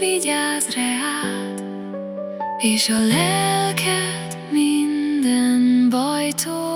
vigyáz reád, és a lelked minden bajtól.